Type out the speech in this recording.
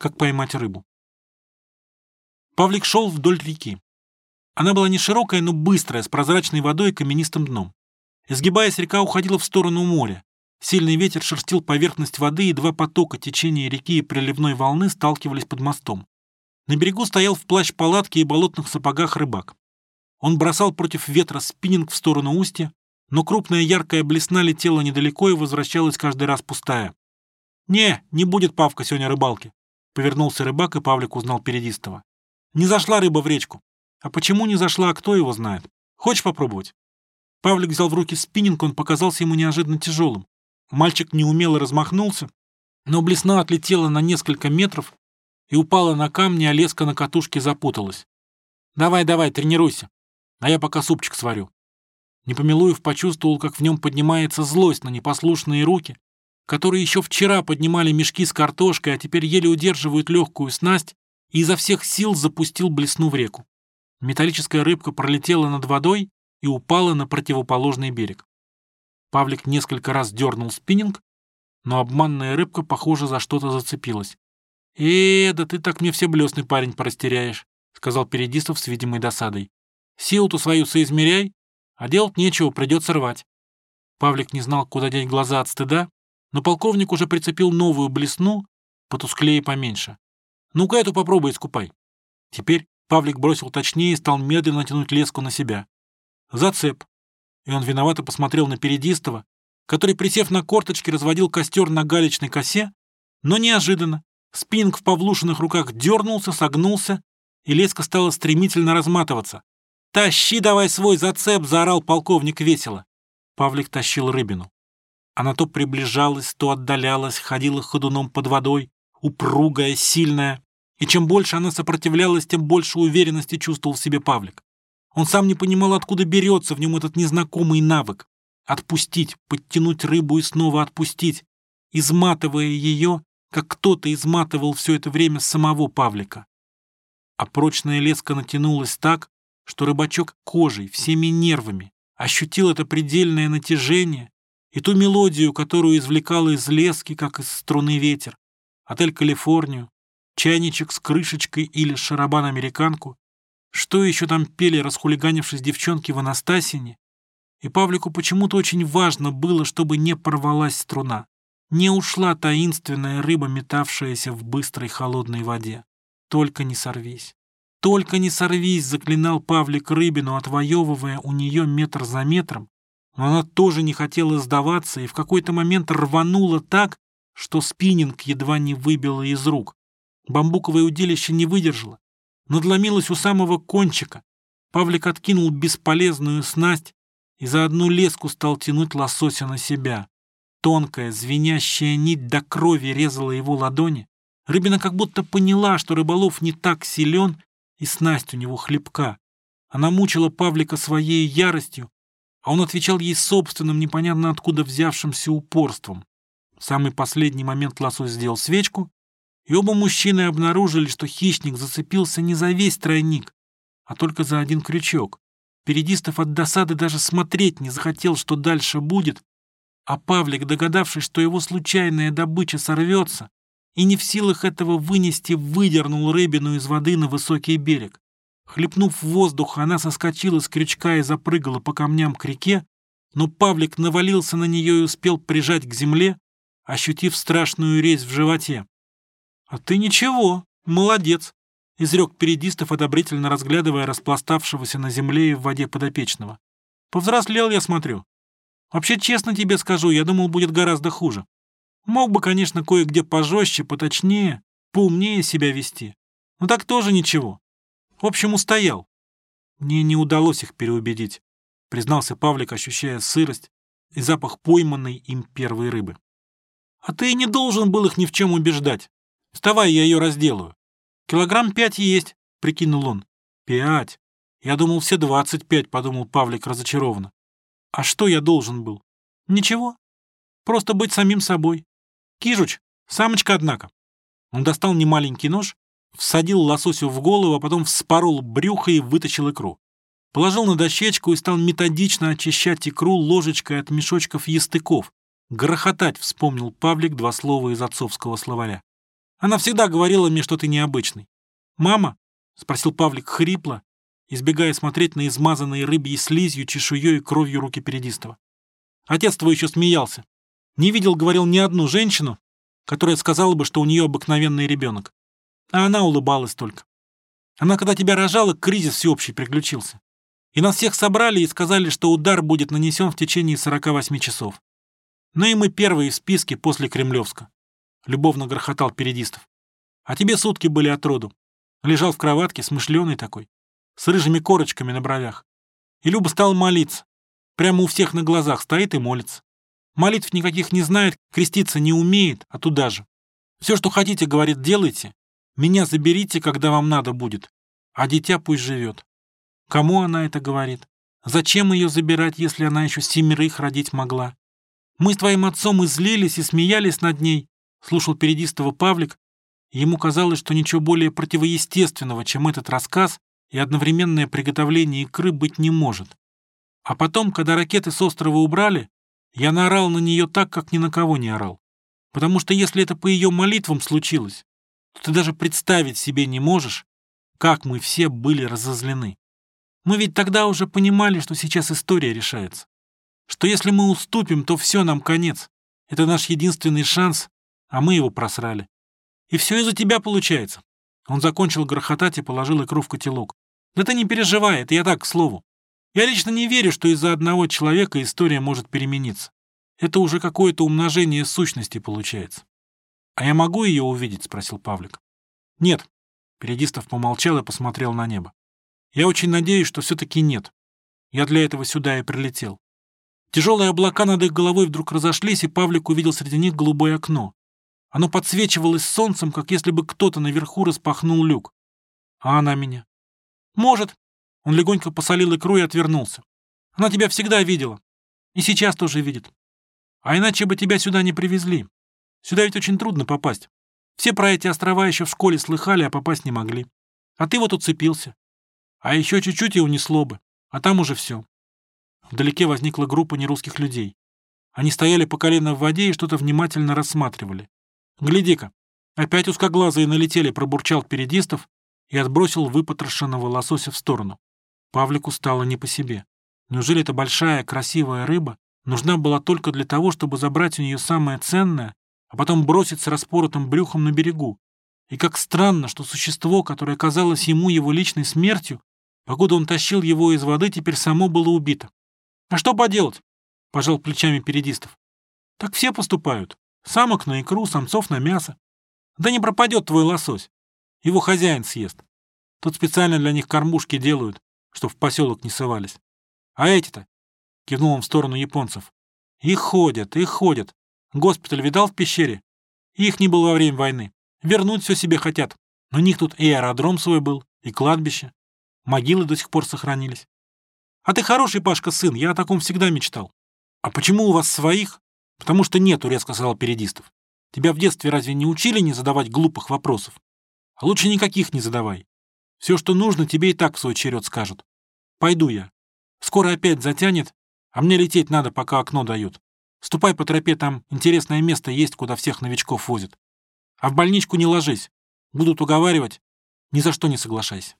как поймать рыбу. Павлик шел вдоль реки. Она была не широкая, но быстрая, с прозрачной водой и каменистым дном. Изгибаясь, река уходила в сторону моря. Сильный ветер шерстил поверхность воды, и два потока течения реки и приливной волны сталкивались под мостом. На берегу стоял в плащ палатки и болотных сапогах рыбак. Он бросал против ветра спиннинг в сторону устья, но крупная яркая блесна летела недалеко и возвращалась каждый раз пустая. «Не, не будет Павка сегодня рыбалки», — повернулся рыбак, и Павлик узнал Передистого. «Не зашла рыба в речку. А почему не зашла, кто его знает? Хочешь попробовать?» Павлик взял в руки спиннинг, он показался ему неожиданно тяжелым. Мальчик неумело размахнулся, но блесна отлетела на несколько метров и упала на камни, а леска на катушке запуталась. «Давай, давай, тренируйся, а я пока супчик сварю». Непомилуев почувствовал, как в нем поднимается злость на непослушные руки, которые еще вчера поднимали мешки с картошкой, а теперь еле удерживают легкую снасть, и изо всех сил запустил блесну в реку. Металлическая рыбка пролетела над водой и упала на противоположный берег. Павлик несколько раз дернул спиннинг, но обманная рыбка, похоже, за что-то зацепилась. «Э, да ты так мне все блесны, парень, порастеряешь», — сказал Передистов с видимой досадой. «Силу-то свою соизмеряй, а делать нечего, придется рвать». Павлик не знал, куда деть глаза от стыда, но полковник уже прицепил новую блесну, потусклее поменьше. «Ну-ка эту попробуй искупай». Теперь Павлик бросил точнее и стал медленно тянуть леску на себя. «Зацеп и он виновато посмотрел на Передистова, который, присев на корточки, разводил костер на галечной косе, но неожиданно спинг в Павлушиных руках дернулся, согнулся, и леска стала стремительно разматываться. «Тащи давай свой зацеп!» — заорал полковник весело. Павлик тащил рыбину. Она то приближалась, то отдалялась, ходила ходуном под водой, упругая, сильная. И чем больше она сопротивлялась, тем больше уверенности чувствовал в себе Павлик. Он сам не понимал, откуда берется в нем этот незнакомый навык. Отпустить, подтянуть рыбу и снова отпустить, изматывая ее, как кто-то изматывал все это время самого Павлика. А прочная леска натянулась так, что рыбачок кожей, всеми нервами ощутил это предельное натяжение и ту мелодию, которую извлекал из лески, как из струны ветер, отель Калифорнию, чайничек с крышечкой или шарабан-американку, что еще там пели, расхулиганившись девчонки в Анастасине? И Павлику почему-то очень важно было, чтобы не порвалась струна, не ушла таинственная рыба, метавшаяся в быстрой холодной воде. Только не сорвись. Только не сорвись, заклинал Павлик рыбину, отвоевывая у нее метр за метром. Но она тоже не хотела сдаваться и в какой-то момент рванула так, что спиннинг едва не выбило из рук. Бамбуковое удилище не выдержало, надломилась у самого кончика. Павлик откинул бесполезную снасть и за одну леску стал тянуть лосося на себя. Тонкая, звенящая нить до крови резала его ладони. Рыбина как будто поняла, что рыболов не так силен, и снасть у него хлебка. Она мучила Павлика своей яростью, а он отвечал ей собственным, непонятно откуда взявшимся упорством. В самый последний момент лосось сделал свечку и оба мужчины обнаружили, что хищник зацепился не за весь тройник, а только за один крючок. Передистов от досады даже смотреть не захотел, что дальше будет, а Павлик, догадавшись, что его случайная добыча сорвется, и не в силах этого вынести, выдернул рыбину из воды на высокий берег. Хлепнув воздух, она соскочила с крючка и запрыгала по камням к реке, но Павлик навалился на нее и успел прижать к земле, ощутив страшную резь в животе. «А ты ничего, молодец», — изрек Передистов, одобрительно разглядывая распластавшегося на земле и в воде подопечного. «Повзрослел, я смотрю. Вообще, честно тебе скажу, я думал, будет гораздо хуже. Мог бы, конечно, кое-где пожестче, поточнее, поумнее себя вести. Но так тоже ничего. В общем, устоял. Мне не удалось их переубедить, признался Павлик, ощущая сырость и запах пойманной им первой рыбы. А ты и не должен был их ни в чем убеждать. Вставай, я ее разделаю. Килограмм пять есть, прикинул он. Пять. Я думал, все двадцать пять, подумал Павлик разочарованно. А что я должен был? Ничего. Просто быть самим собой. Кижуч, самочка, однако. Он достал немаленький нож, всадил лососю в голову, а потом вспорол брюхо и вытащил икру. Положил на дощечку и стал методично очищать икру ложечкой от мешочков естыков. Грохотать, вспомнил Павлик два слова из отцовского словаря. Она всегда говорила мне, что ты необычный. «Мама?» — спросил Павлик хрипло, избегая смотреть на измазанные рыбьей слизью, чешуей и кровью руки Передистова. Отец твой еще смеялся. Не видел, говорил, ни одну женщину, которая сказала бы, что у нее обыкновенный ребенок. А она улыбалась только. Она, когда тебя рожала, кризис всеобщий приключился. И нас всех собрали и сказали, что удар будет нанесен в течение 48 часов. Ну и мы первые в списке после Кремлевска. Любовно грохотал Передистов. А тебе сутки были от роду. Лежал в кроватке, смышленый такой, с рыжими корочками на бровях. И Люба стал молиться. Прямо у всех на глазах стоит и молится. Молитв никаких не знает, креститься не умеет, а туда же. Все, что хотите, говорит, делайте. Меня заберите, когда вам надо будет. А дитя пусть живет. Кому она это говорит? Зачем ее забирать, если она еще семерых родить могла? Мы с твоим отцом излились и смеялись над ней, слушал передистого Павлик. Ему казалось, что ничего более противоестественного, чем этот рассказ и одновременное приготовление икры быть не может. А потом, когда ракеты с острова убрали, я наорал на нее так, как ни на кого не орал. Потому что если это по ее молитвам случилось, ты даже представить себе не можешь, как мы все были разозлены. Мы ведь тогда уже понимали, что сейчас история решается. Что если мы уступим, то все, нам конец. Это наш единственный шанс, а мы его просрали. И все из-за тебя получается. Он закончил грохотать и положил икру в котелок. Да ты не переживай, это я так, к слову. Я лично не верю, что из-за одного человека история может перемениться. Это уже какое-то умножение сущности получается. «А я могу ее увидеть?» — спросил Павлик. «Нет». Передистов помолчал и посмотрел на небо. «Я очень надеюсь, что все-таки нет. Я для этого сюда и прилетел». Тяжелые облака над их головой вдруг разошлись, и Павлик увидел среди них голубое окно. Оно подсвечивалось солнцем, как если бы кто-то наверху распахнул люк. А она меня. «Может», он легонько посолил икру и отвернулся. Она тебя всегда видела. И сейчас тоже видит. А иначе бы тебя сюда не привезли. Сюда ведь очень трудно попасть. Все про эти острова еще в школе слыхали, а попасть не могли. А ты вот уцепился. А еще чуть-чуть и унесло бы. А там уже все. Вдалеке возникла группа нерусских людей. Они стояли по колено в воде и что-то внимательно рассматривали. «Гляди-ка, опять узкоглазые налетели», — пробурчал Передистов и отбросил выпотрошенного лосося в сторону. Павлику стало не по себе. Неужели эта большая, красивая рыба нужна была только для того, чтобы забрать у нее самое ценное, а потом бросить с распоротым брюхом на берегу? И как странно, что существо, которое казалось ему его личной смертью, покуда он тащил его из воды, теперь само было убито. «А что поделать?» — пожал плечами передистов. «Так все поступают. Самок на икру, самцов на мясо. Да не пропадет твой лосось. Его хозяин съест. Тут специально для них кормушки делают, чтоб в поселок не совались. А эти-то, кивнул он в сторону японцев, их ходят, их ходят. Госпиталь видал в пещере? Их не было во время войны. Вернуть все себе хотят. Но у них тут и аэродром свой был, и кладбище. Могилы до сих пор сохранились. А ты хороший, Пашка, сын, я о таком всегда мечтал. А почему у вас своих? Потому что нету, резко сказал Передистов. Тебя в детстве разве не учили не задавать глупых вопросов? А лучше никаких не задавай. Все, что нужно, тебе и так в свой черед скажут. Пойду я. Скоро опять затянет, а мне лететь надо, пока окно дают. Ступай по тропе, там интересное место есть, куда всех новичков возят. А в больничку не ложись. Будут уговаривать, ни за что не соглашайся.